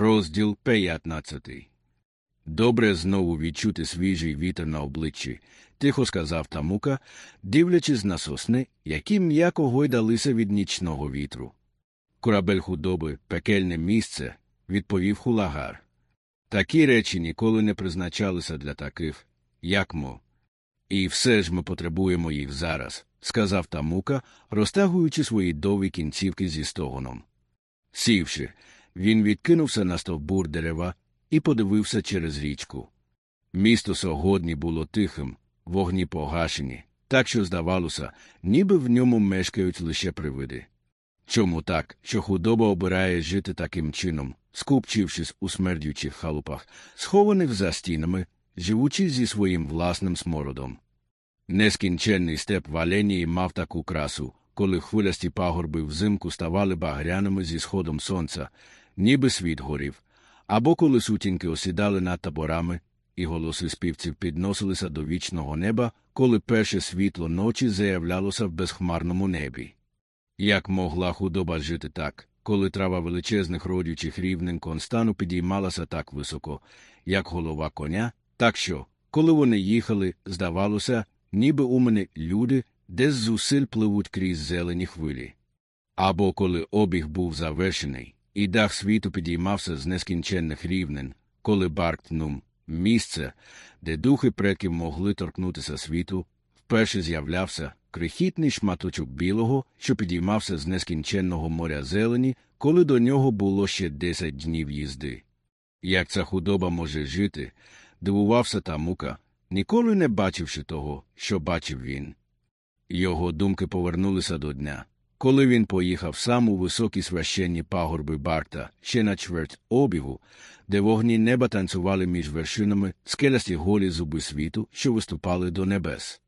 Розділ 15 Добре знову відчути свіжий вітер на обличчі, тихо сказав Тамука, дивлячись на сосни, які м'яко гойдалися від нічного вітру. Корабель худоби, пекельне місце, відповів хулагар. Такі речі ніколи не призначалися для таких, як мо. І все ж ми потребуємо їх зараз, сказав Тамука, розтягуючи свої довгі кінцівки зі стогоном. Сівши, він відкинувся на стовбур дерева і подивився через річку. Місто сьогодні було тихим, вогні погашені, так що здавалося, ніби в ньому мешкають лише привиди. Чому так, що худоба обирає жити таким чином, скупчившись у смердючих халупах, схованих за стінами, живучи зі своїм власним смородом? Нескінченний степ Валенії мав таку красу, коли хвилясті пагорби взимку ставали багряними зі сходом сонця, ніби світ горів, або коли сутінки осідали над таборами, і голоси співців підносилися до вічного неба, коли перше світло ночі заявлялося в безхмарному небі. Як могла худоба жити так, коли трава величезних родючих рівнин констану підіймалася так високо, як голова коня, так що, коли вони їхали, здавалося, ніби у мене люди десь зусиль пливуть крізь зелені хвилі. Або коли обіг був завершений, і дах світу підіймався з нескінченних рівнин, коли Барктнум, місце, де духи предків могли торкнутися світу, вперше з'являвся крихітний шматочок білого, що підіймався з нескінченного моря зелені, коли до нього було ще десять днів їзди. Як ця худоба може жити, дивувався та мука, ніколи не бачивши того, що бачив він. Його думки повернулися до дня, коли він поїхав сам у високі священні пагорби Барта, ще на чверть обігу, де вогні неба танцювали між вершинами скелясті голі зуби світу, що виступали до небес.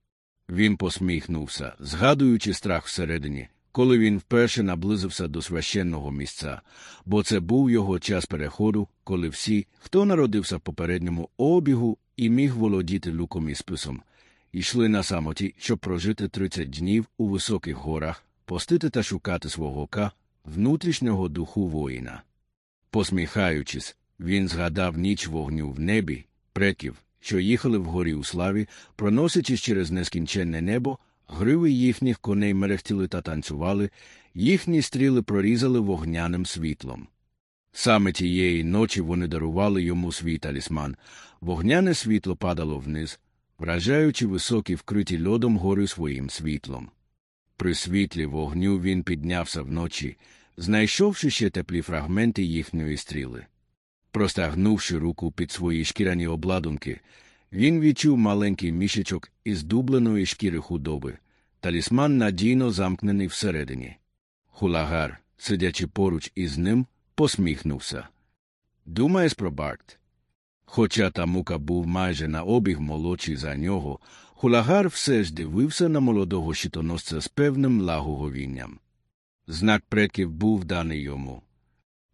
Він посміхнувся, згадуючи страх всередині, коли він вперше наблизився до священного місця, бо це був його час переходу, коли всі, хто народився в попередньому обігу і міг володіти луком і списом, йшли на самоті, щоб прожити 30 днів у високих горах, постити та шукати свого ка, внутрішнього духу воїна. Посміхаючись, він згадав ніч вогню в небі, предків, що їхали вгорі у славі, проносячись через нескінченне небо, гриви їхніх коней мерехтіли та танцювали, їхні стріли прорізали вогняним світлом. Саме тієї ночі вони дарували йому свій талісман, вогняне світло падало вниз, вражаючи високі вкриті льодом гори своїм світлом. При світлі вогню він піднявся вночі, знайшовши ще теплі фрагменти їхньої стріли. Простягнувши руку під свої шкіряні обладунки, він відчув маленький мішечок із дубленої шкіри худоби, талісман надійно замкнений всередині. Хулагар, сидячи поруч із ним, посміхнувся. Думаєш про Барт? Хоча Тамука був майже на обіг молодший за нього, хулагар все ж дивився на молодого щитоносця з певним лагуговінням. Знак предків був даний йому.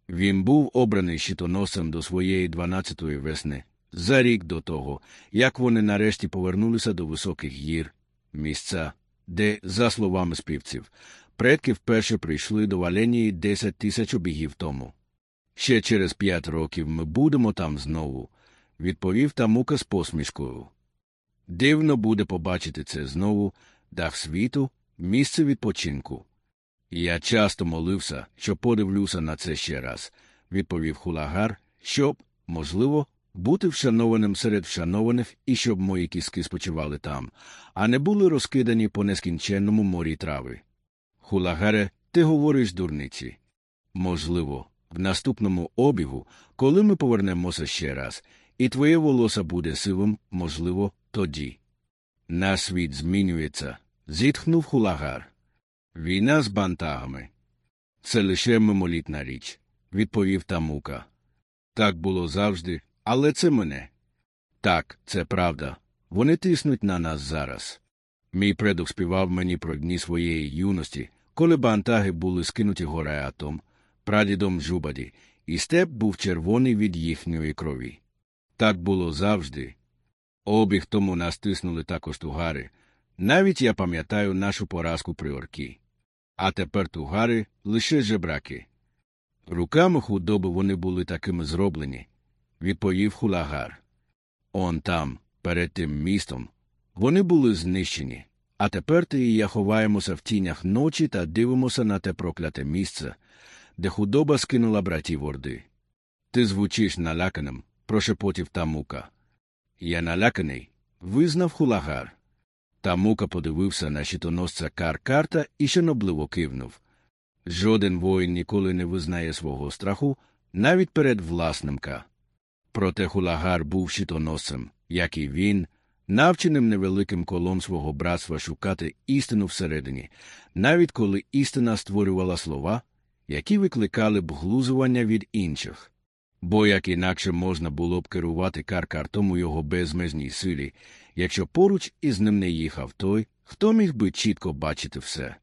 Він був обраний щитоносцем до своєї дванадцятої весни, за рік до того, як вони нарешті повернулися до високих гір, місця, де, за словами співців, предки вперше прийшли до Валенії десять тисяч обігів тому. Ще через п'ять років ми будемо там знову, відповів Тамука з посмішкою. Дивно буде побачити це знову, дах світу, місце відпочинку. Я часто молився, що подивлюся на це ще раз, відповів хулагар, щоб, можливо, бути вшанованим серед вшанованих і щоб мої кіски спочивали там, а не були розкидані по нескінченному морі трави. Хулагаре, ти говориш дурниці. Можливо, в наступному обігу, коли ми повернемося ще раз, і твоє волосся буде сивим, можливо, тоді. Наш світ змінюється, зітхнув хулагар. Війна з бантагами. Це лише мимолітна річ, відповів Тамука. Так було завжди, але це мене. Так, це правда. Вони тиснуть на нас зараз. Мій предок співав мені про дні своєї юності, коли бантаги були скинуті гореатом, прадідом Жубаді, і степ був червоний від їхньої крові. Так було завжди. Обіг тому нас тиснули також тугари. Навіть я пам'ятаю нашу поразку при оркі. А тепер тугари лише жебраки. Руками худоби вони були такими зроблені, відповів хулагар. Он там, перед тим містом, вони були знищені. А тепер ти і я ховаємося в тінях ночі та дивимося на те прокляте місце, де худоба скинула братів Орди. Ти звучиш наляканим, прошепотів Тамука. Я наляканий, визнав хулагар. Тамука подивився на щитоносця Каркарта і шанобливо кивнув. Жоден воїн ніколи не визнає свого страху, навіть перед власним Ка. Проте хулагар був щитоносцем, як і він, навченим невеликим колом свого братства шукати істину всередині, навіть коли істина створювала слова, які викликали б глузування від інших. Бо як інакше можна було б керувати каркартом у його безмежній силі, якщо поруч із ним не їхав той, хто міг би чітко бачити все.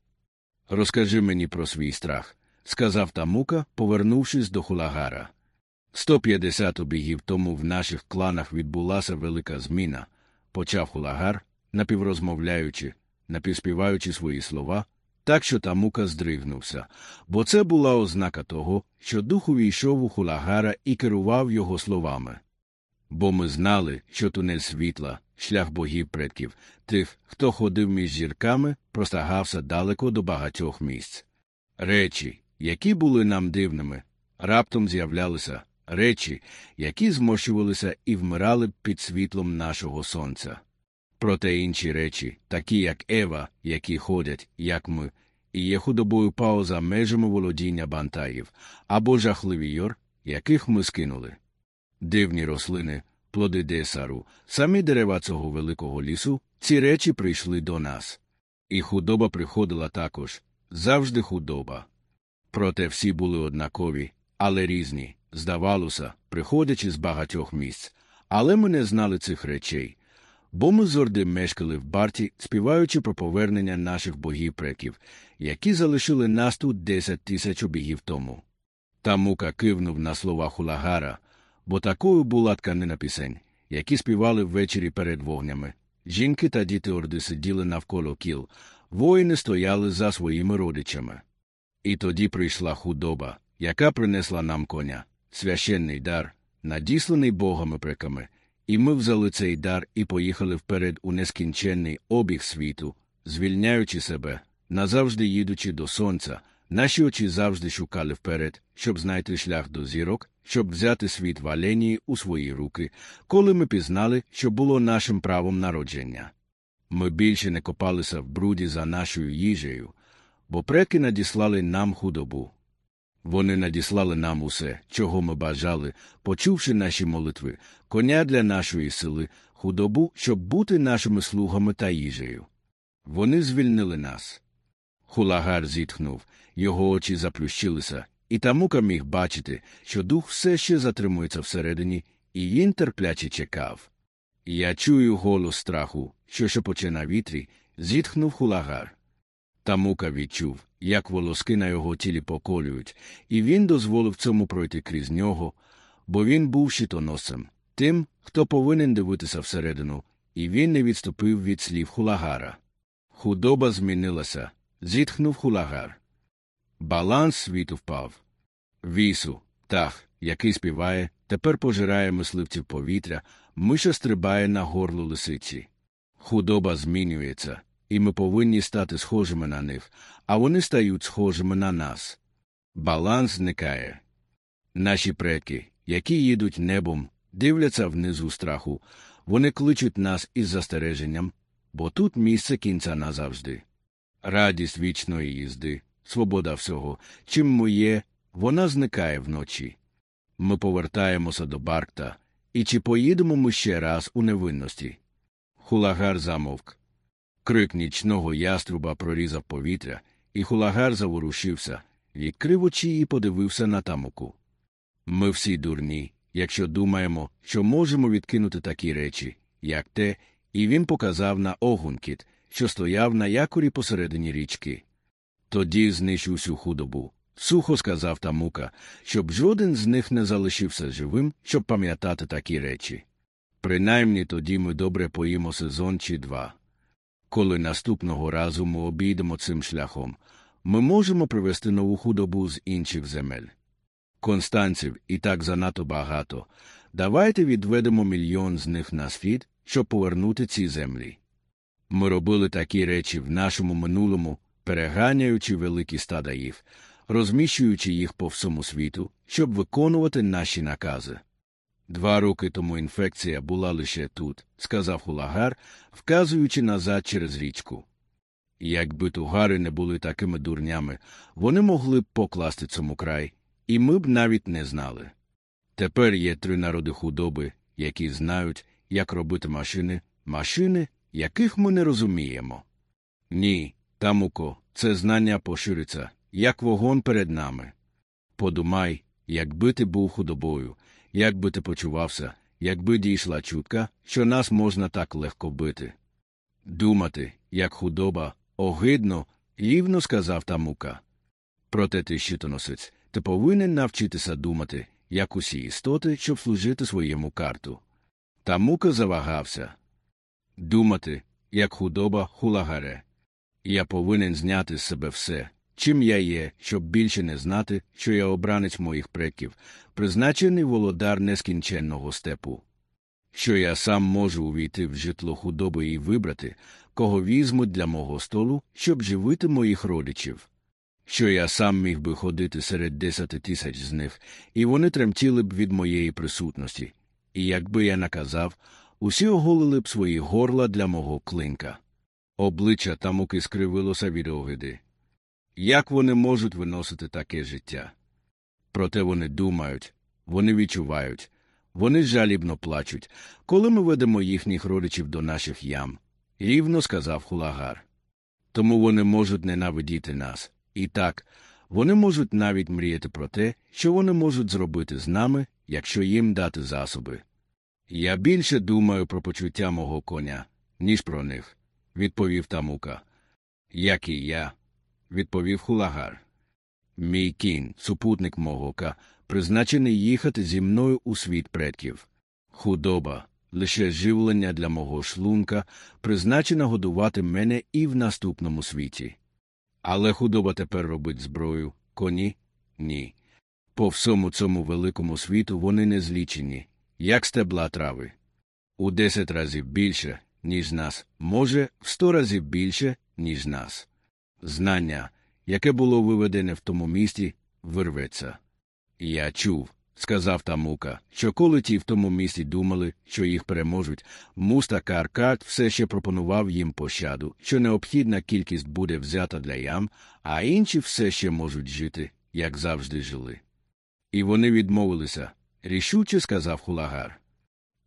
Розкажи мені про свій страх, сказав Тамука, повернувшись до хулагара. 150 обігів тому в наших кланах відбулася велика зміна, почав хулагар, напіврозмовляючи, напівспіваючи свої слова, так що Тамука здригнувся, бо це була ознака того, що дух увійшов у хулагара і керував його словами. Бо ми знали, що тунель світла, шлях богів предків, тих, хто ходив між зірками, простагався далеко до багатьох місць. Речі, які були нам дивними, раптом з'являлися речі, які змощувалися і вмирали під світлом нашого сонця. Проте інші речі, такі як Ева, які ходять, як ми, і є худобою пао за межами володіння бантаїв, або жахливі йор, яких ми скинули. Дивні рослини, плоди десару, самі дерева цього великого лісу, ці речі прийшли до нас. І худоба приходила також, завжди худоба. Проте всі були однакові, але різні, здавалося, приходячи з багатьох місць. Але ми не знали цих речей, бо ми зорди мешкали в барті, співаючи про повернення наших богів преків, які залишили нас тут десять тисяч обігів тому. Тамука кивнув на слова хулагара, бо такою була тканина пісень, які співали ввечері перед вогнями. Жінки та діти орди сиділи навколо кіл, воїни стояли за своїми родичами. І тоді прийшла худоба, яка принесла нам коня, священний дар, надісланий богами преками, і ми взяли цей дар і поїхали вперед у нескінченний обіг світу, звільняючи себе, назавжди їдучи до сонця, наші очі завжди шукали вперед, щоб знайти шлях до зірок, щоб взяти світ валенії у свої руки, коли ми пізнали, що було нашим правом народження. Ми більше не копалися в бруді за нашою їжею, бо преки надіслали нам худобу. Вони надіслали нам усе, чого ми бажали, почувши наші молитви, коня для нашої сили, худобу, щоб бути нашими слугами та їжею. Вони звільнили нас. Хулагар зітхнув, його очі заплющилися, і Тамука міг бачити, що дух все ще затримується всередині, і він терпляче чекав. Я чую голос страху, що шепоче на вітрі, зітхнув хулагар. Тамука відчув, як волоски на його тілі поколюють, і він дозволив цьому пройти крізь нього, бо він був щитоносцем, тим, хто повинен дивитися всередину, і він не відступив від слів хулагара. Худоба змінилася, зітхнув хулагар. Баланс світу впав. Вісу, тах, який співає, тепер пожирає мисливців повітря, миша стрибає на горло лисиці. Худоба змінюється, і ми повинні стати схожими на них, а вони стають схожими на нас. Баланс зникає. Наші предки, які їдуть небом, дивляться внизу страху, вони кличуть нас із застереженням, бо тут місце кінця назавжди. Радість вічної їзди, свобода всього, чим ми є, вона зникає вночі. Ми повертаємося до Баркта, і чи поїдемо ми ще раз у невинності? Хулагар замовк. Крик нічного яструба прорізав повітря, і хулагар заворушився, відкрив очі і подивився на тамуку. Ми всі дурні, якщо думаємо, що можемо відкинути такі речі, як те, і він показав на огункіт, що стояв на якорі посередині річки. Тоді знищ усю худобу, сухо сказав тамука, щоб жоден з них не залишився живим, щоб пам'ятати такі речі. Принаймні тоді ми добре поїмо сезон чи два. Коли наступного разу ми обійдемо цим шляхом, ми можемо привезти нову худобу з інших земель. констанців і так занадто багато. Давайте відведемо мільйон з них на світ, щоб повернути ці землі. Ми робили такі речі в нашому минулому, переганяючи великі стада їх, розміщуючи їх по всьому світу, щоб виконувати наші накази. Два роки тому інфекція була лише тут, сказав хулагар, вказуючи назад через річку. Якби тугари не були такими дурнями, вони могли б покласти цьому край, і ми б навіть не знали. Тепер є три народи худоби, які знають, як робити машини, машини, яких ми не розуміємо. Ні, тамуко, це знання пошириться, як вогонь перед нами. Подумай, якби ти був худобою, як би ти почувався, якби дійшла чутка, що нас можна так легко бити. Думати, як худоба, огидно, рівно сказав тамука. Проте ти щитоносець, ти повинен навчитися думати, як усі істоти, щоб служити своєму карту. Тамука завагався. Думати, як худоба хулагаре. Я повинен зняти з себе все, чим я є, щоб більше не знати, що я обранець моїх предків, призначений володар нескінченного степу. Що я сам можу увійти в житло худоби і вибрати, кого візьмуть для мого столу, щоб живити моїх родичів. Що я сам міг би ходити серед десяти тисяч з них, і вони тремтіли б від моєї присутності, і якби я наказав, усі оголили б свої горла для мого клинка. Обличчя тамуки скривилося від огиди. Як вони можуть виносити таке життя? Проте вони думають, вони відчувають, вони жалібно плачуть, коли ми ведемо їхніх родичів до наших ям, рівно сказав хулагар. Тому вони можуть ненавидіти нас. І так, вони можуть навіть мріяти про те, що вони можуть зробити з нами, якщо їм дати засоби. Я більше думаю про почуття мого коня, ніж про них, відповів тамука. Як і я, відповів хулагар. Мій кінь, супутник мого ка, призначений їхати зі мною у світ предків. Худоба, лише живлення для мого шлунка, призначена годувати мене і в наступному світі. Але худоба тепер робить зброю, коні ні. По всьому цьому великому світу вони не злічені, як стебла трави. У десять разів більше, ніж нас, може, в сто разів більше, ніж нас. Знання, яке було виведене в тому місті, вирветься. Я чув, сказав тамука, що коли ті в тому місті думали, що їх переможуть, муста Каркат все ще пропонував їм пощаду, що необхідна кількість буде взята для ям, а інші все ще можуть жити, як завжди жили. І вони відмовилися, рішуче сказав хулагар.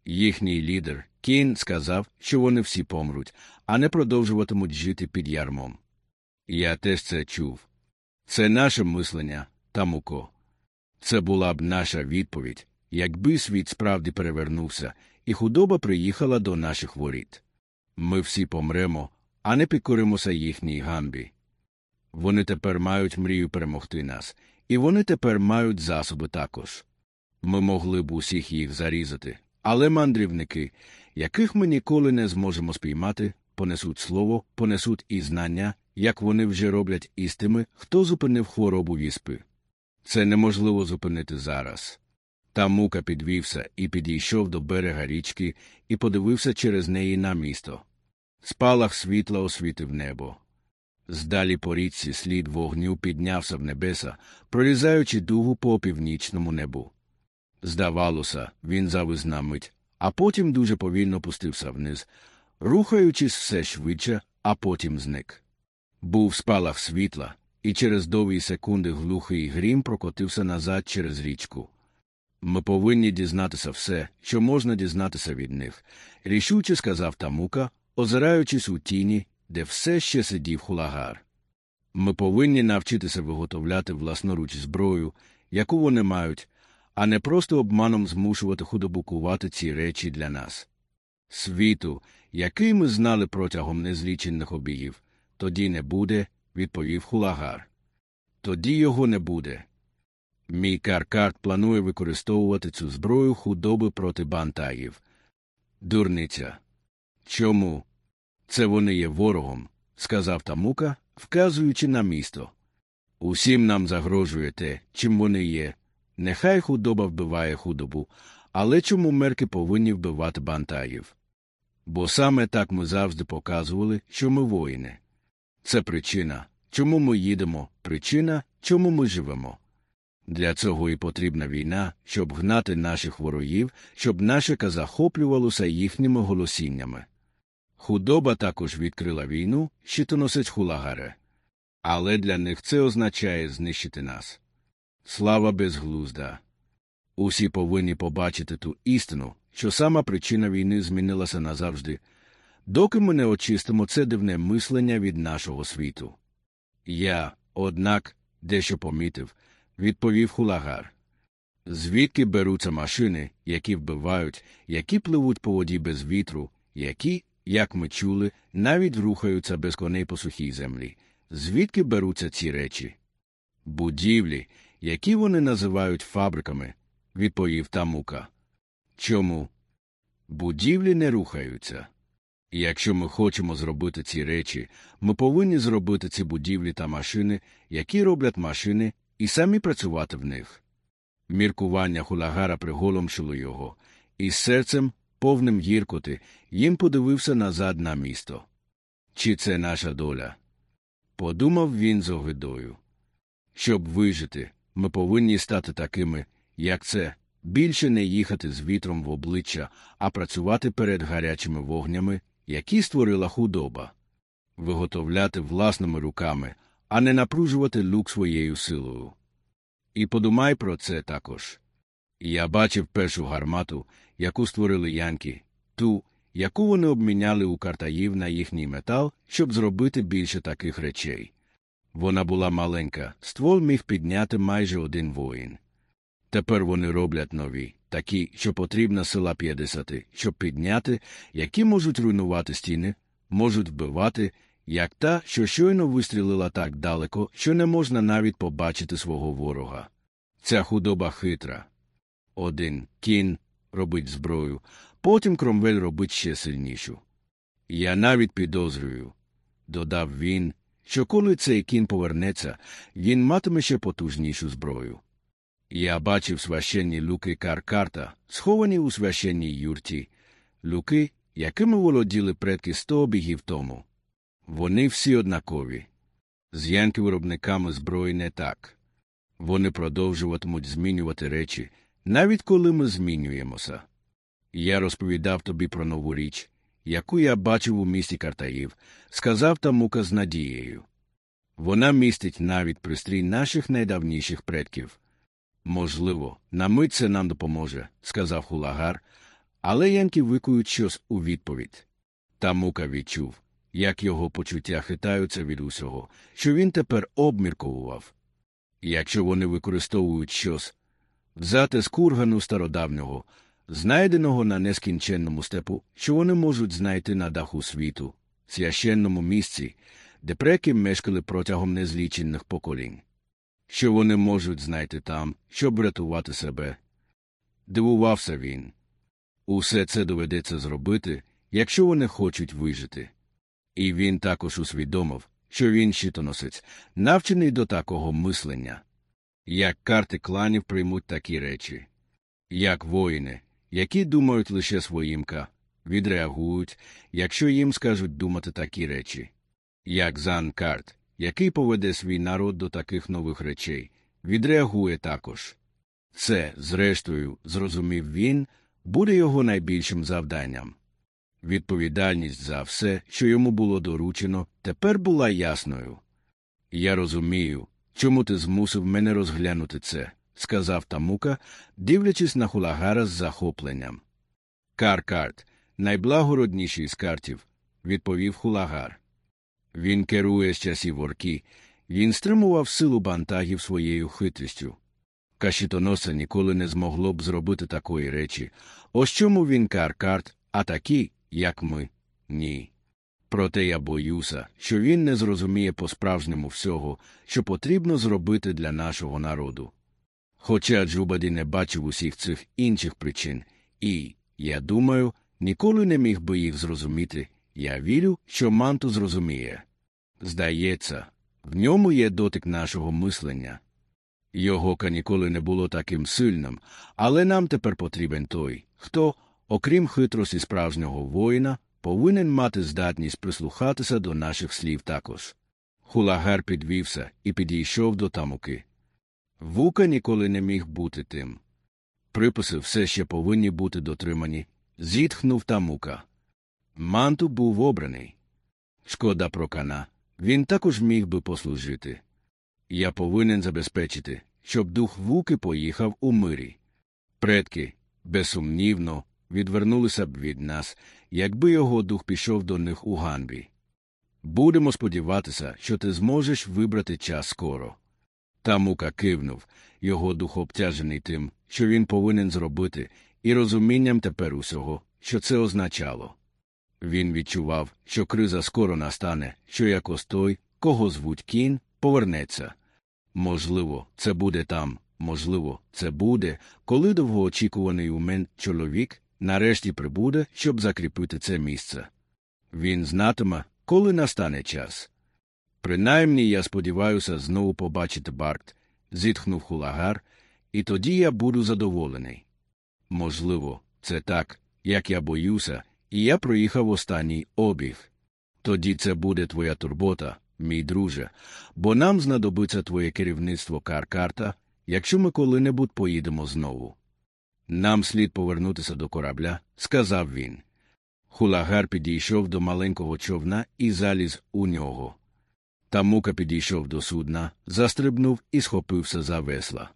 Їхній лідер, Кін, сказав, що вони всі помруть, а не продовжуватимуть жити під ярмом. Я теж це чув. Це наше мислення, тамуко. Це була б наша відповідь, якби світ справді перевернувся, і худоба приїхала до наших воріт. Ми всі помремо, а не підкоримося їхній ганбі. Вони тепер мають мрію перемогти нас, і вони тепер мають засоби також. Ми могли б усіх їх зарізати, але мандрівники, яких ми ніколи не зможемо спіймати, понесуть слово, понесуть і знання, як вони вже роблять із тими, хто зупинив хворобу віспи. Це неможливо зупинити зараз. Та мука підвівся і підійшов до берега річки і подивився через неї на місто. Спалах світла освітив небо. Здалі по річці слід вогню піднявся в небеса, прорізаючи дугу по північному небу. Здавалося, він завис на мить, а потім дуже повільно пустився вниз, рухаючись все швидше, а потім зник. Був спалах світла, і через довгі секунди глухий грім прокотився назад через річку. Ми повинні дізнатися все, що можна дізнатися від них, рішуче сказав тамука, озираючись у тіні, де все ще сидів хулагар. Ми повинні навчитися виготовляти власноруч зброю, яку вони мають, а не просто обманом змушувати худобу кувати ці речі для нас. Світу, який ми знали протягом незлічених обігів, тоді не буде, відповів хулагар. Тоді його не буде. Мій каркарт планує використовувати цю зброю худоби проти бантаїв. Дурниця. Чому? Це вони є ворогом, сказав тамука, вказуючи на місто. Усім нам загрожує те, чим вони є, нехай худоба вбиває худобу, але чому мерки повинні вбивати бантаїв? Бо саме так ми завжди показували, що ми воїни. Це причина, чому ми їдемо, причина, чому ми живемо. Для цього і потрібна війна, щоб гнати наших ворогів, щоб наше захоплювалося їхніми голосіннями. Худоба також відкрила війну, щитоносець хулагаре. Але для них це означає знищити нас. Слава безглузда. Усі повинні побачити ту істину, що сама причина війни змінилася назавжди, доки ми не очистимо це дивне мислення від нашого світу. Я, однак, дещо помітив, відповів хулагар. Звідки беруться машини, які вбивають, які пливуть по воді без вітру, які, як ми чули, навіть рухаються без коней по сухій землі. Звідки беруться ці речі? Будівлі, які вони називають фабриками, відповів Тамука. Чому? Будівлі не рухаються. І якщо ми хочемо зробити ці речі, ми повинні зробити ці будівлі та машини, які роблять машини, і самі працювати в них. Міркування хулагара приголомшило його, і з серцем, повним гіркоти, їм подивився назад на місто. Чи це наша доля? Подумав він з огидою. Щоб вижити, ми повинні стати такими, як це, більше не їхати з вітром в обличчя, а працювати перед гарячими вогнями, які створила худоба, виготовляти власними руками, а не напружувати люк своєю силою. І подумай про це також. Я бачив першу гармату, яку створили янки, ту, яку вони обміняли у картаїв на їхній метал, щоб зробити більше таких речей. Вона була маленька, ствол міг підняти майже один воїн. Тепер вони роблять нові, такі, що потрібна сила 50, щоб підняти, які можуть руйнувати стіни, можуть вбивати, як та, що щойно вистрілила так далеко, що не можна навіть побачити свого ворога. Ця худоба хитра. Один кін робить зброю, потім кромвель робить ще сильнішу. Я навіть підозрюю, додав він, що коли цей кін повернеться, він матиме ще потужнішу зброю. Я бачив священні люки Каркарта, сховані у священній юрті, люки, якими володіли предки сто обігів тому. Вони всі однакові. З виробниками зброї не так. Вони продовжуватимуть змінювати речі, навіть коли ми змінюємося. Я розповідав тобі про нову річ, яку я бачив у місті Картаїв, сказав Тамука з надією. Вона містить навіть пристрій наших найдавніших предків. Можливо, на мить це нам допоможе, сказав хулагар, але янки викують щось у відповідь. Тамука відчув, як його почуття хитаються від усього, що він тепер обмірковував. Якщо вони використовують щось, взяти з кургану стародавнього, знайденого на нескінченному степу, що вони можуть знайти на даху світу, священному місці, де преки мешкали протягом незлічених поколінь. Що вони можуть знайти там, щоб врятувати себе? Дивувався він. Усе це доведеться зробити, якщо вони хочуть вижити. І він також усвідомив, що він щитоносець, навчений до такого мислення. Як карти кланів приймуть такі речі, як воїни, які думають лише своїмка, відреагують, якщо їм скажуть думати такі речі, як Зан Карт, який поведе свій народ до таких нових речей, відреагує також. Це, зрештою, зрозумів він, буде його найбільшим завданням. Відповідальність за все, що йому було доручено, тепер була ясною. Я розумію, чому ти змусив мене розглянути це, сказав Тамука, дивлячись на хулагара з захопленням. Каркарт, найблагородніший з картів, відповів хулагар. Він керує з часів орки, він стримував силу бантагів своєю хитрістю. Кашітоноса ніколи не змогло б зробити такої речі. Ось чому він каркарт, а такі, як ми, ні. Проте я боюся, що він не зрозуміє по-справжньому всього, що потрібно зробити для нашого народу. Хоча Джубаді не бачив усіх цих інших причин, і, я думаю, ніколи не міг би їх зрозуміти, я вірю, що манту зрозуміє. Здається, в ньому є дотик нашого мислення. Його ка ніколи не було таким сильним, але нам тепер потрібен той, хто, окрім хитрості справжнього воїна, повинен мати здатність прислухатися до наших слів також. Хулагар підвівся і підійшов до тамуки. Вука ніколи не міг бути тим. Приписи все ще повинні бути дотримані, зітхнув тамука. Манту був обраний. Шкода про кана. Він також міг би послужити. Я повинен забезпечити, щоб дух вуки поїхав у мирі. Предки, безсумнівно, відвернулися б від нас, якби його дух пішов до них у ганбі. Будемо сподіватися, що ти зможеш вибрати час скоро. Та мука кивнув, його дух обтяжений тим, що він повинен зробити, і розумінням тепер усього, що це означало. Він відчував, що криза скоро настане, що якось той, кого звуть кін, повернеться. Можливо, це буде там, можливо, це буде, коли довгоочікуваний умен чоловік нарешті прибуде, щоб закріпити це місце. Він знатиме, коли настане час. Принаймні я сподіваюся знову побачити Барт, зітхнув хулагар, і тоді я буду задоволений. Можливо, це так, як я боюся, і я проїхав останній обіг. Тоді це буде твоя турбота, мій друже, бо нам знадобиться твоє керівництво Каркарта, якщо ми коли-небудь поїдемо знову. Нам слід повернутися до корабля, сказав він. Хулагар підійшов до маленького човна і заліз у нього. Тамука підійшов до судна, застрибнув і схопився за весла.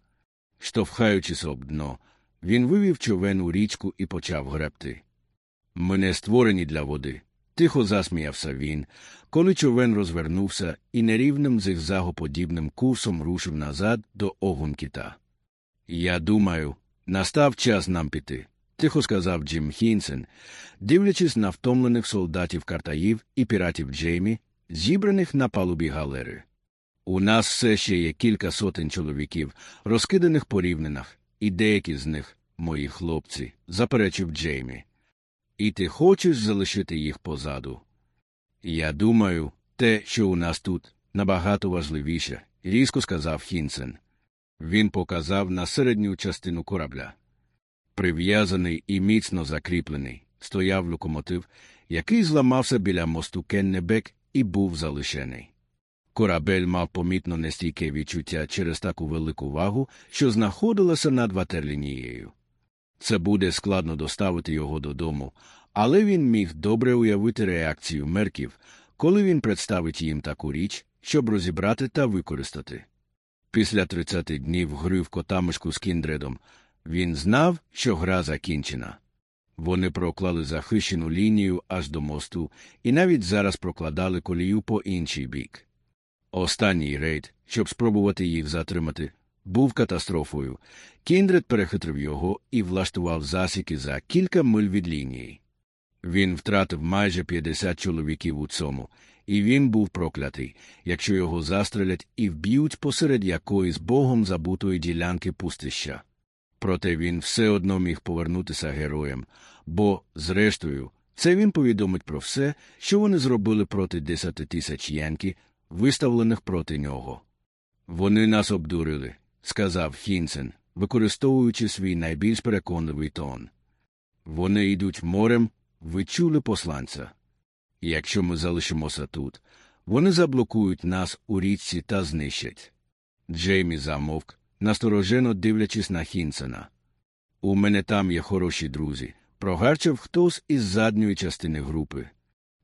Штовхаючись об дно, він вивів човен у річку і почав гребти. Ми не створені для води. Тихо засміявся він, коли човен розвернувся і нерівним зигзагоподібним курсом рушив назад до Огункіта. Я думаю, настав час нам піти, тихо сказав Джим Хінсен, дивлячись на втомлених солдатів картаїв і піратів Джеймі, зібраних на палубі галери. У нас все ще є кілька сотень чоловіків, розкиданих по рівнинах, і деякі з них, мої хлопці, заперечив Джеймі. І ти хочеш залишити їх позаду. Я думаю, те, що у нас тут, набагато важливіше, різко сказав Хінсен. Він показав на середню частину корабля. Прив'язаний і міцно закріплений, стояв локомотив, який зламався біля мосту Кеннебек і був залишений. Корабель мав помітно нестійке відчуття через таку велику вагу, що знаходилася над ватерлінією. Це буде складно доставити його додому, але він міг добре уявити реакцію мерків, коли він представить їм таку річ, щоб розібрати та використати. Після 30 днів гри в котамишку з кіндредом він знав, що гра закінчена. Вони проклали захищену лінію аж до мосту і навіть зараз прокладали колію по інший бік. Останній рейд, щоб спробувати їх затримати, був катастрофою. Кіндред перехитрив його і влаштував засіки за кілька миль від лінії. Він втратив майже 50 чоловіків у цьому, і він був проклятий, якщо його застрелять і вб'ють посеред якоїсь богом забутої ділянки пустища. Проте він все одно міг повернутися героєм, бо, зрештою, це він повідомить про все, що вони зробили проти 10 тисяч янки, виставлених проти нього. Вони нас обдурили, сказав Хінсен, використовуючи свій найбільш переконливий тон. Вони йдуть морем, ви чули посланця. Якщо ми залишимося тут, вони заблокують нас у річці та знищать. Джеймі замовк, насторожено дивлячись на Хінсена. У мене там є хороші друзі, прогарчав хтось із задньої частини групи.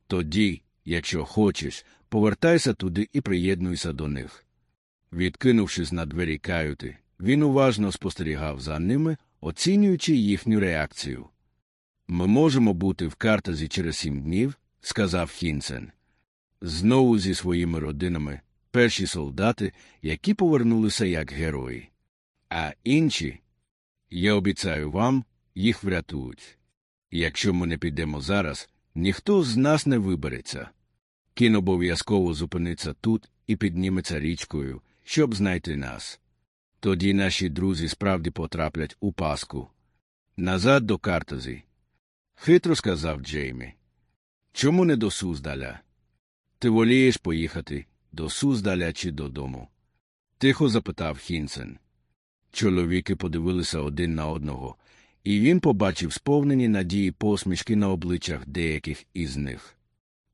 Тоді, якщо хочеш, повертайся туди і приєднуйся до них. Відкинувшись на двері каюти, він уважно спостерігав за ними, оцінюючи їхню реакцію. Ми можемо бути в картазі через сім днів, сказав Хінсен. Знову зі своїми родинами, перші солдати, які повернулися як герої. А інші, я обіцяю вам, їх врятують. Якщо ми не підемо зараз, ніхто з нас не вибереться. Кін обов'язково зупиниться тут і підніметься річкою, щоб знайти нас. Тоді наші друзі справді потраплять у паску. Назад до картазі. Хитро сказав Джеймі. Чому не до Суздаля? Ти волієш поїхати до Суздаля чи додому? Тихо запитав Хінсен. Чоловіки подивилися один на одного, і він побачив сповнені надії посмішки на обличчях деяких із них.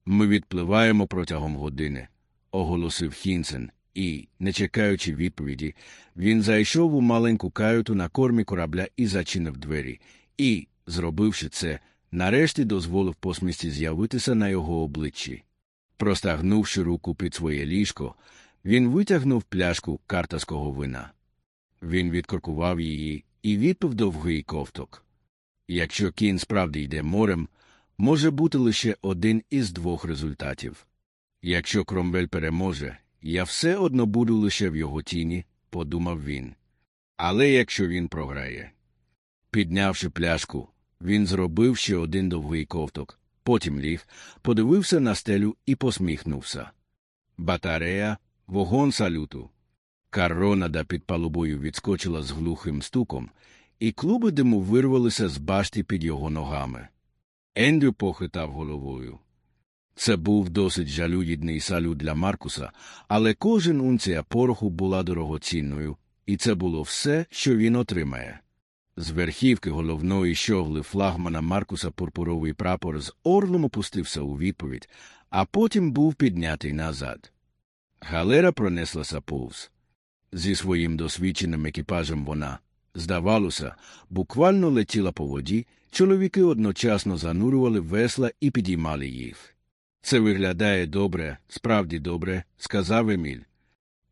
Ми відпливаємо протягом години, оголосив Хінсен, і, не чекаючи відповіді, він зайшов у маленьку каюту на кормі корабля і зачинив двері, і, зробивши це, нарешті дозволив посмішці з'явитися на його обличчі. Простагнувши руку під своє ліжко, він витягнув пляшку картаського вина. Він відкоркував її і відпив довгий ковток. Якщо кін справді йде морем, може бути лише один із двох результатів. Якщо Кромвель переможе, я все одно буду лише в його тіні, подумав він. Але якщо він програє. Піднявши пляшку, він зробив ще один довгий ковток, потім ліг, подивився на стелю і посміхнувся. Батарея, вогон салюту. Карронада під палубою відскочила з глухим стуком, і клуби диму вирвалися з башти під його ногами. Ендрю похитав головою. Це був досить жалюгідний салют для Маркуса, але кожен унція пороху була дорогоцінною, і це було все, що він отримає. З верхівки головної щогли флагмана Маркуса пурпуровий прапор з орлом опустився у відповідь, а потім був піднятий назад. Галера пронеслася повз. Зі своїм досвідченим екіпажем вона, здавалося, буквально летіла по воді, чоловіки одночасно занурювали весла і підіймали їх. Це виглядає добре, справді добре, сказав Еміль.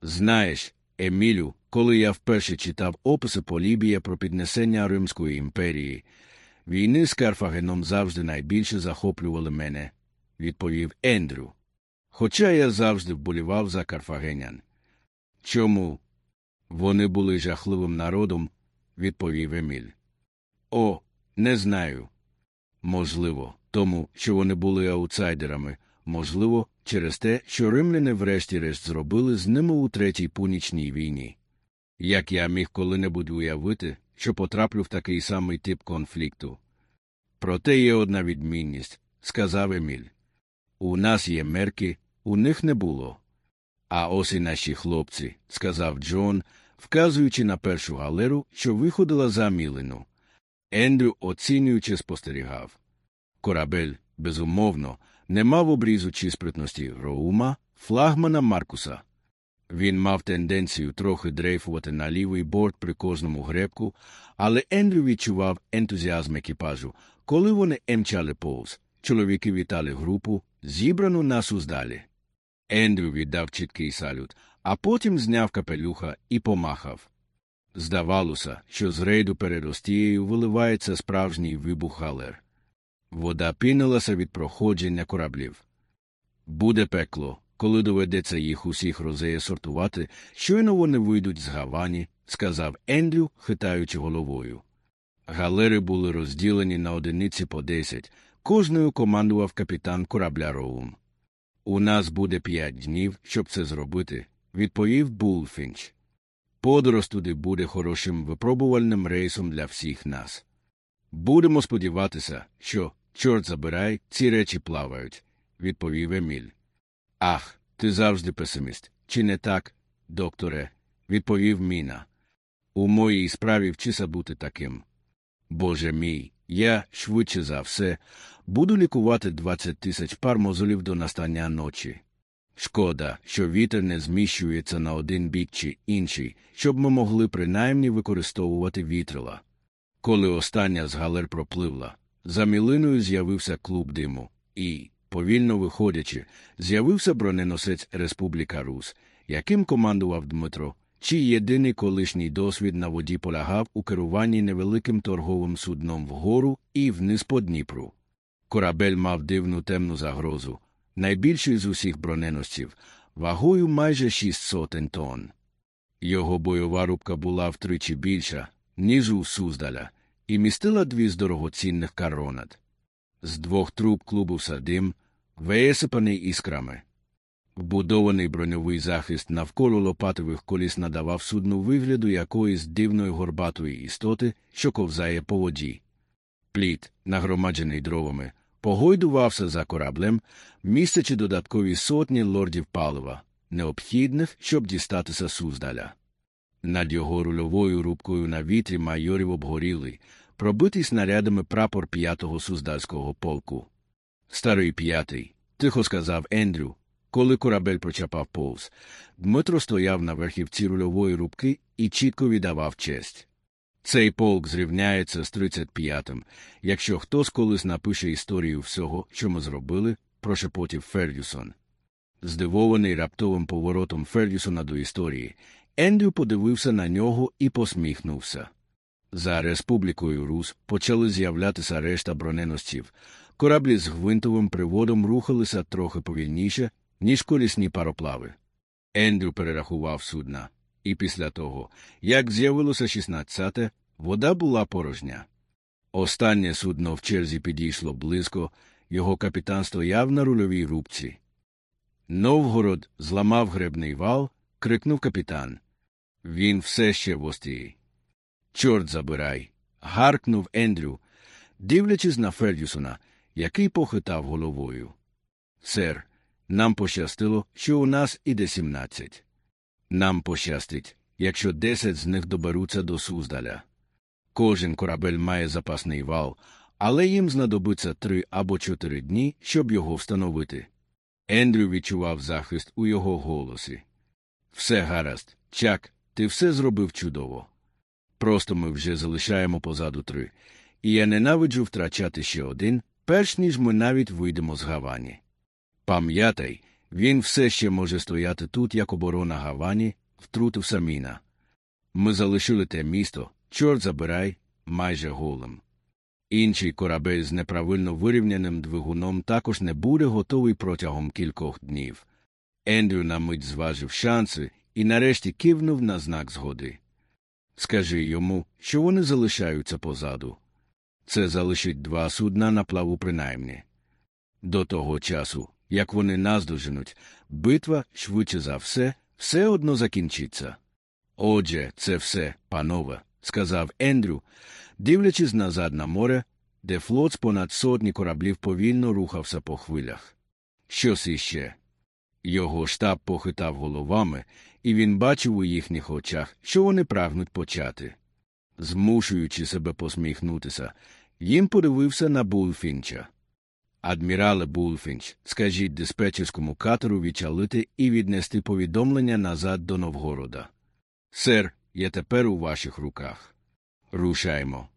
Знаєш, Емілю, коли я вперше читав описи Полібія про піднесення Римської імперії, війни з Карфагеном завжди найбільше захоплювали мене, відповів Ендрю. Хоча я завжди вболівав за карфагенян. Чому? Вони були жахливим народом, відповів Еміль. О, не знаю. Можливо, тому, що вони були аутсайдерами, можливо, через те, що римляни врешті-решт зробили з ними у третій пунічній війні. Як я міг коли-небудь уявити, що потраплю в такий самий тип конфлікту. Проте є одна відмінність, сказав Еміль. У нас є мерки, у них не було. А ось і наші хлопці, сказав Джон, вказуючи на першу галеру, що виходила за мілину. Ендрю, оцінюючи, спостерігав. Корабель, безумовно, не мав обрізу чи спритності Роума, флагмана Маркуса. Він мав тенденцію трохи дрейфувати на лівий борт при кожному гребку, але Ендрю відчував ентузіазм екіпажу, коли вони емчали повз. Чоловіки вітали групу, зібрану на суздалі. Ендрю віддав чіткий салют, а потім зняв капелюха і помахав. Здавалося, що з рейду перед Остією виливається справжній вибух галер. Вода пінилася від проходження кораблів. Буде пекло, коли доведеться їх усіх розеє сортувати, щойно вони вийдуть з гавані, сказав Ендрю, хитаючи головою. Галери були розділені на одиниці по десять, кожною командував капітан корабля Роум. У нас буде п'ять днів, щоб це зробити, відповів Булфінч. Подорож туди буде хорошим випробувальним рейсом для всіх нас. Будемо сподіватися, що, чорт забирай, ці речі плавають, відповів Еміль. Ах, ти завжди песиміст. Чи не так, докторе? відповів Міна. У моїй справі вчися бути таким. Боже мій, я, швидше за все, буду лікувати 20 тисяч пар мозолів до настання ночі. Шкода, що вітер не зміщується на один бік чи інший, щоб ми могли принаймні використовувати вітрила. Коли остання з галер пропливла, за мілиною з'явився клуб диму, і, повільно виходячи, з'явився броненосець Республіка Рус, яким командував Дмитро, чий єдиний колишній досвід на воді полягав у керуванні невеликим торговим судном вгору і вниз по Дніпру. Корабель мав дивну темну загрозу, найбільший з усіх броненосців, вагою майже шість сотень тонн. Його бойова рубка була втричі більша, ніж у Суздаля, і містила дві з дорогоцінних коронат. З двох труб клубу дим, висипаний іскрами. Вбудований броньовий захист навколо лопатових коліс надавав судну вигляду якоїсь дивної горбатої істоти, що ковзає по воді. Пліт, нагромаджений дровами, погойдувався за кораблем, містячи додаткові сотні лордів палива, необхідних, щоб дістатися Суздаля. Над його рульовою рубкою на вітрі майорів обгорілий, пробитий снарядами прапор п'ятого суздальського полку. Старий п'ятий, тихо сказав Ендрю, коли корабель прочапав повз. Дмитро стояв на верхівці рульової рубки і чітко віддавав честь. Цей полк зрівняється з 35-м. Якщо хтось колись напише історію всього, що ми зробили, прошепотів Фердюсон. Здивований раптовим поворотом Фердюсона до історії, Ендрю подивився на нього і посміхнувся. За республікою Рус почали з'являтися решта броненосців. Кораблі з гвинтовим приводом рухалися трохи повільніше, ніж колісні пароплави. Ендрю перерахував судна, і після того, як з'явилося 16-те, вода була порожня. Останнє судно в черзі підійшло близько, його капітан стояв на рульовій рубці. Новгород зламав гребний вал, крикнув капітан. Він все ще в острії. Чорт забирай. гаркнув Ендрю, дивлячись на Фердюсона, який похитав головою. Сер, нам пощастило, що у нас іде сімнадцять. Нам пощастить, якщо десять з них доберуться до Суздаля. Кожен корабель має запасний вал, але їм знадобиться три або чотири дні, щоб його встановити. Ендрю відчував захист у його голосі. Все гаразд, чак, ти все зробив чудово. Просто ми вже залишаємо позаду три, і я ненавиджу втрачати ще один, перш ніж ми навіть вийдемо з Гавані. Пам'ятай, він все ще може стояти тут, як оборона Гавані, втрутився міна. Ми залишили те місто, чорт забирай, майже голим. Інший корабель з неправильно вирівняним двигуном також не буде готовий протягом кількох днів. Ендрю на мить зважив шанси і нарешті кивнув на знак згоди. Скажи йому, що вони залишаються позаду. Це залишить два судна на плаву принаймні. До того часу, як вони наздоженуть, битва, швидше за все, все одно закінчиться. Отже, це все, панове, сказав Ендрю, дивлячись назад на море, де флот з понад сотні кораблів повільно рухався по хвилях. Щось іще. Його штаб похитав головами, і він бачив у їхніх очах, що вони прагнуть почати. Змушуючи себе посміхнутися, їм подивився на Булфінча. Адмірале Булфінч, скажіть диспетчерському катеру відчалити і віднести повідомлення назад до Новгорода. Сер, я тепер у ваших руках. Рушаймо.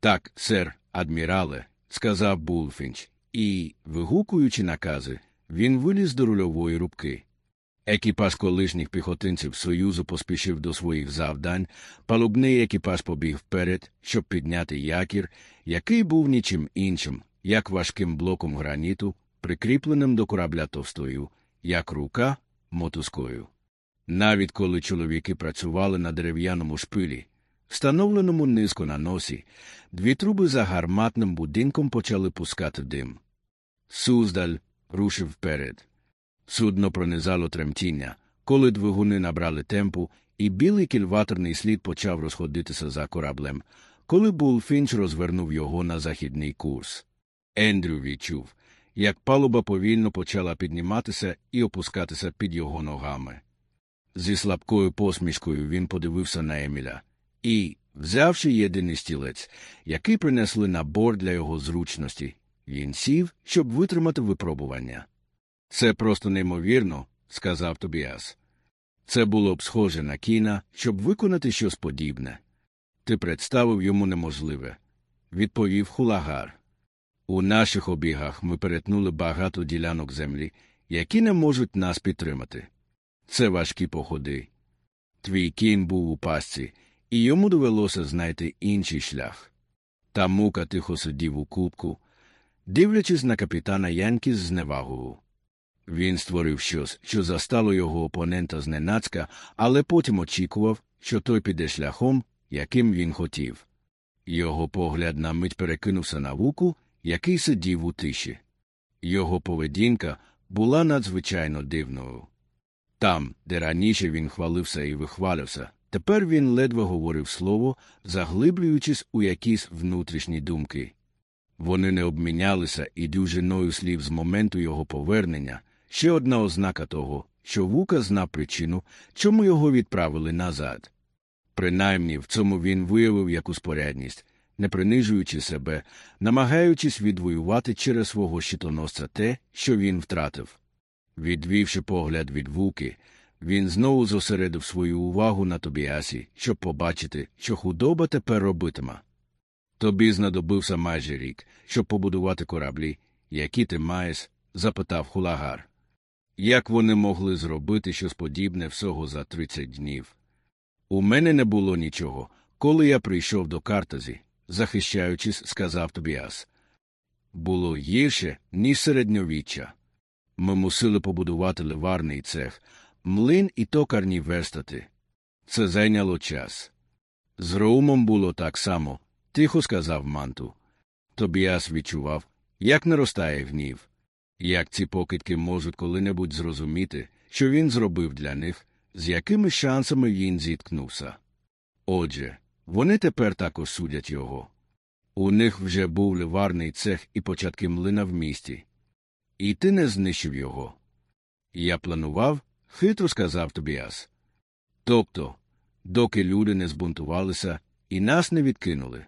Так, сер, адмірале, сказав Булфінч, і, вигукуючи накази, він виліз до рульової рубки. Екіпаж колишніх піхотинців Союзу поспішив до своїх завдань, палубний екіпаж побіг вперед, щоб підняти якір, який був нічим іншим, як важким блоком граніту, прикріпленим до корабля товстою, як рука мотузкою. Навіть коли чоловіки працювали на дерев'яному шпилі, встановленому низько на носі, дві труби за гарматним будинком почали пускати дим. Суздаль рушив вперед. Судно пронизало тремтіння, коли двигуни набрали темпу, і білий кільваторний слід почав розходитися за кораблем, коли Булфінч розвернув його на західний курс. Ендрю відчув, як палуба повільно почала підніматися і опускатися під його ногами. Зі слабкою посмішкою він подивився на Еміля і, взявши єдиний стілець, який принесли на борт для його зручності, він сів, щоб витримати випробування. Це просто неймовірно, сказав Тобіас. Це було б схоже на кіна, щоб виконати щось подібне. Ти представив йому неможливе, відповів хулагар. У наших обігах ми перетнули багато ділянок землі, які не можуть нас підтримати. Це важкі походи. Твій кінь був у пастці, і йому довелося знайти інший шлях. Та мука тихо сидів у кубку, дивлячись на капітана Янкі з зневагою. Він створив щось, що застало його опонента зненацька, але потім очікував, що той піде шляхом, яким він хотів. Його погляд на мить перекинувся на вуку, який сидів у тиші. Його поведінка була надзвичайно дивною. Там, де раніше він хвалився і вихвалився, тепер він ледве говорив слово, заглиблюючись у якісь внутрішні думки. Вони не обмінялися і дюжиною слів з моменту його повернення, ще одна ознака того, що вука знав причину, чому його відправили назад. Принаймні в цьому він виявив якусь порядність, не принижуючи себе, намагаючись відвоювати через свого щитоносця те, що він втратив. Відвівши погляд від вуки, він знову зосередив свою увагу на Тобіасі, щоб побачити, що худоба тепер робитиме. Тобі знадобився майже рік, щоб побудувати кораблі, які ти маєш? запитав хулагар. Як вони могли зробити щось подібне всього за тридцять днів? У мене не було нічого, коли я прийшов до картазі, захищаючись, сказав Тобіас. Було гірше, ніж середньовіччя. Ми мусили побудувати ливарний цех, млин і токарні верстати. Це зайняло час. З Роумом було так само, тихо сказав манту. Тобіас відчував, як наростає гнів, як ці покидки можуть коли-небудь зрозуміти, що він зробив для них, з якими шансами він зіткнувся. Отже, вони тепер також судять його. У них вже був ливарний цех і початки млина в місті. І ти не знищив його. Я планував, хитро сказав Тобіас. Тобто, доки люди не збунтувалися і нас не відкинули.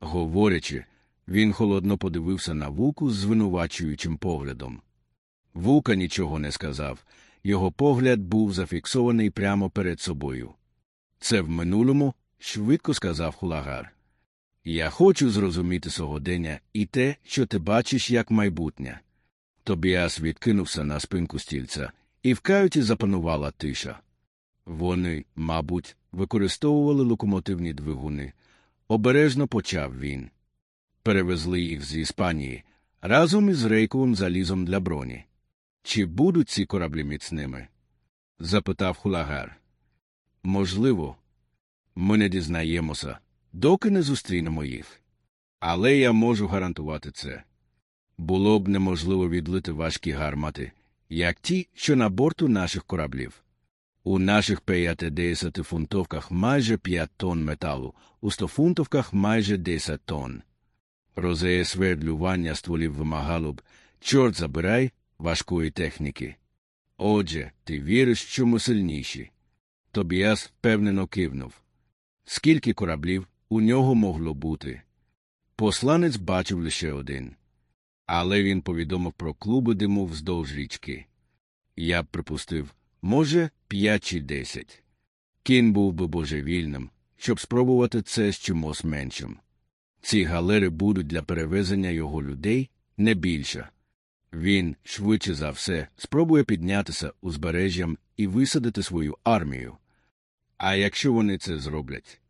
Говорячи, він холодно подивився на вуку з звинувачуючим поглядом. Вука нічого не сказав, його погляд був зафіксований прямо перед собою. Це в минулому, швидко сказав хулагар. Я хочу зрозуміти сьогодення і те, що ти бачиш як майбутнє. Тобіас відкинувся на спинку стільця, і в каюті запанувала тиша. Вони, мабуть, використовували локомотивні двигуни. Обережно почав він. Перевезли їх з Іспанії разом із рейковим залізом для броні. Чи будуть ці кораблі міцними? запитав хулагар. Можливо, ми не дізнаємося, доки не зустрінемо їх. Але я можу гарантувати це. Було б неможливо відлити важкі гармати, як ті, що на борту наших кораблів. У наших 50 фунтовках майже 5 тонн металу, у 100 фунтовках майже 10 тонн. Розеє свердлювання стволів вимагало б, чорт забирай, важкої техніки. Отже, ти віриш, що ми сильніші. Тобіас впевнено кивнув. Скільки кораблів у нього могло бути? Посланець бачив лише один. Але він повідомив про клуби диму вздовж річки. Я б припустив, може, п'ять чи десять. Кін був би божевільним, щоб спробувати це з чимось меншим. Ці галери будуть для перевезення його людей не більше. Він, швидше за все, спробує піднятися узбережжям і висадити свою армію. А якщо вони це зроблять,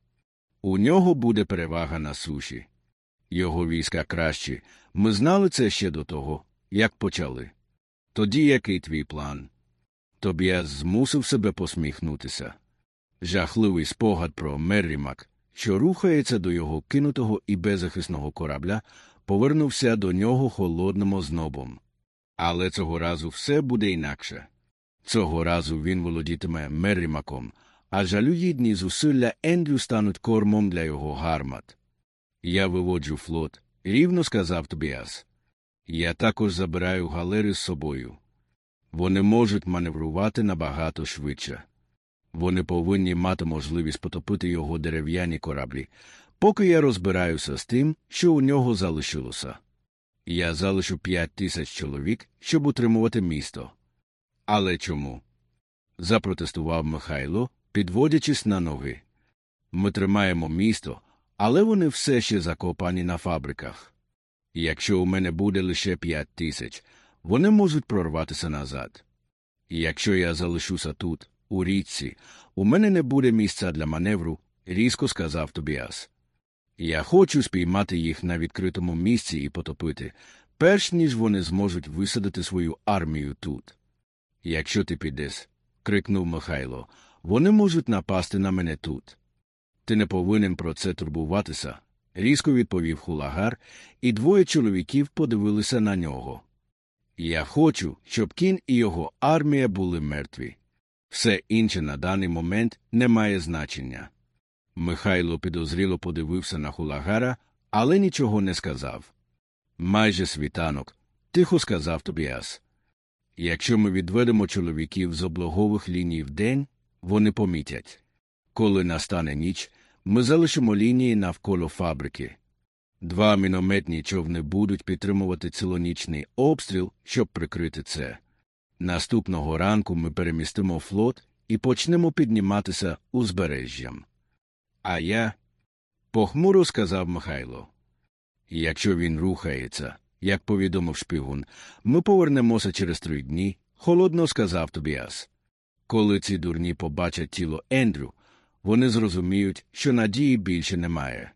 у нього буде перевага на суші. Його війська кращі. Ми знали це ще до того, як почали. Тоді який твій план? Тобіас змусив себе посміхнутися. Жахливий спогад про Меррімак, що рухається до його кинутого і беззахисного корабля, повернувся до нього холодним ознобом. Але цього разу все буде інакше. Цього разу він володітиме Меррімаком, а жалюгідні зусилля Ендрю стануть кормом для його гармат. Я виводжу флот, рівно сказав Тобіас. Я також забираю галери з собою. Вони можуть маневрувати набагато швидше. Вони повинні мати можливість потопити його дерев'яні кораблі, поки я розбираюся з тим, що у нього залишилося. Я залишу п'ять тисяч чоловік, щоб утримувати місто. Але чому? запротестував Михайло, підводячись на ноги. Ми тримаємо місто, але вони все ще закопані на фабриках. Якщо у мене буде лише п'ять тисяч, вони можуть прорватися назад. І якщо я залишуся тут, у річці, у мене не буде місця для маневру, різко сказав Тобіас. Я хочу спіймати їх на відкритому місці і потопити, перш ніж вони зможуть висадити свою армію тут. Якщо ти підеш, крикнув Михайло, вони можуть напасти на мене тут. Ти не повинен про це турбуватися, різко відповів хулагар, і двоє чоловіків подивилися на нього. Я хочу, щоб кін і його армія були мертві. Все інше на даний момент не має значення. Михайло підозріло подивився на хулагара, але нічого не сказав. Майже світанок, тихо сказав Тобіас. Якщо ми відведемо чоловіків з облогових ліній в день, вони помітять. Коли настане ніч, ми залишимо лінії навколо фабрики. Два мінометні човни будуть підтримувати цілонічний обстріл, щоб прикрити це. Наступного ранку ми перемістимо флот і почнемо підніматися узбережжям. А я, похмуро сказав Михайло. Якщо він рухається, як повідомив шпигун, ми повернемося через три дні, холодно сказав Тобіас. Коли ці дурні побачать тіло Ендрю, вони зрозуміють, що надії більше немає.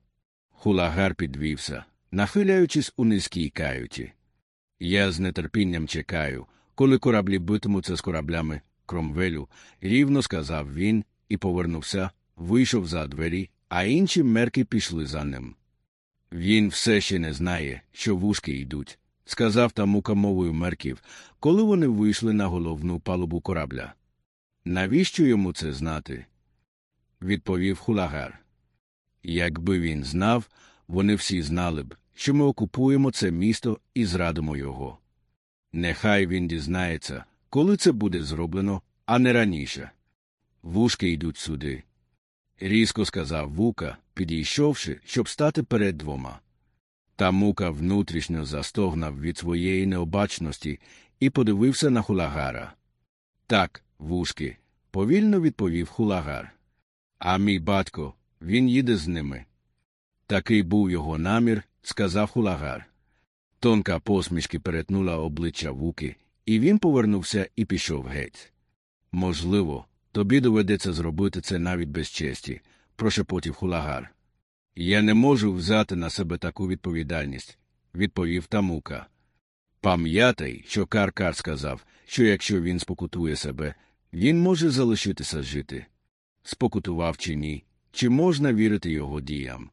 Хулагар підвівся, нахиляючись у низькій каюті. Я з нетерпінням чекаю, коли кораблі битимуться з кораблями Кромвелю, рівно сказав він і повернувся, вийшов за двері, а інші мерки пішли за ним. Він все ще не знає, що вушки йдуть, сказав тамука мовою мерків, коли вони вийшли на головну палубу корабля. Навіщо йому це знати? відповів хулагар. Якби він знав, вони всі знали б, що ми окупуємо це місто і зрадимо його. Нехай він дізнається, коли це буде зроблено, а не раніше. Вушки йдуть сюди. Різко сказав вука, підійшовши, щоб стати перед двома. Та мука внутрішньо застогнав від своєї необачності і подивився на хулагара. Так, вушки, повільно відповів хулагар. А мій батько, він їде з ними. Такий був його намір, сказав хулагар. Тонка посмішки перетнула обличчя вуки, і він повернувся і пішов геть. Можливо, тобі доведеться зробити це навіть без честі, прошепотів хулагар. Я не можу взяти на себе таку відповідальність, відповів тамука. Пам'ятай, що Каркар сказав, що якщо він спокутує себе, він може залишитися жити. Спокутував чи ні, чи можна вірити його діям.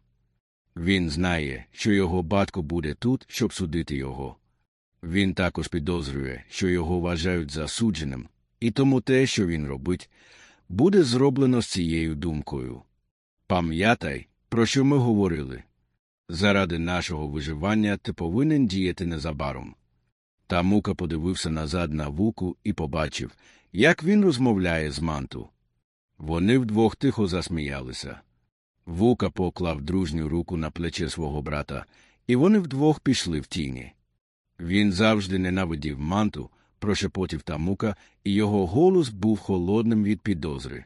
Він знає, що його батько буде тут, щоб судити його. Він також підозрює, що його вважають засудженим, і тому те, що він робить, буде зроблено з цією думкою. Пам'ятай, про що ми говорили. Заради нашого виживання ти повинен діяти незабаром. Та мука подивився назад на вуку і побачив, як він розмовляє з манту. Вони вдвох тихо засміялися. Вука поклав дружню руку на плече свого брата, і вони вдвох пішли в тіні. Він завжди ненавидів манту, прошепотів тамука, і його голос був холодним від підозри.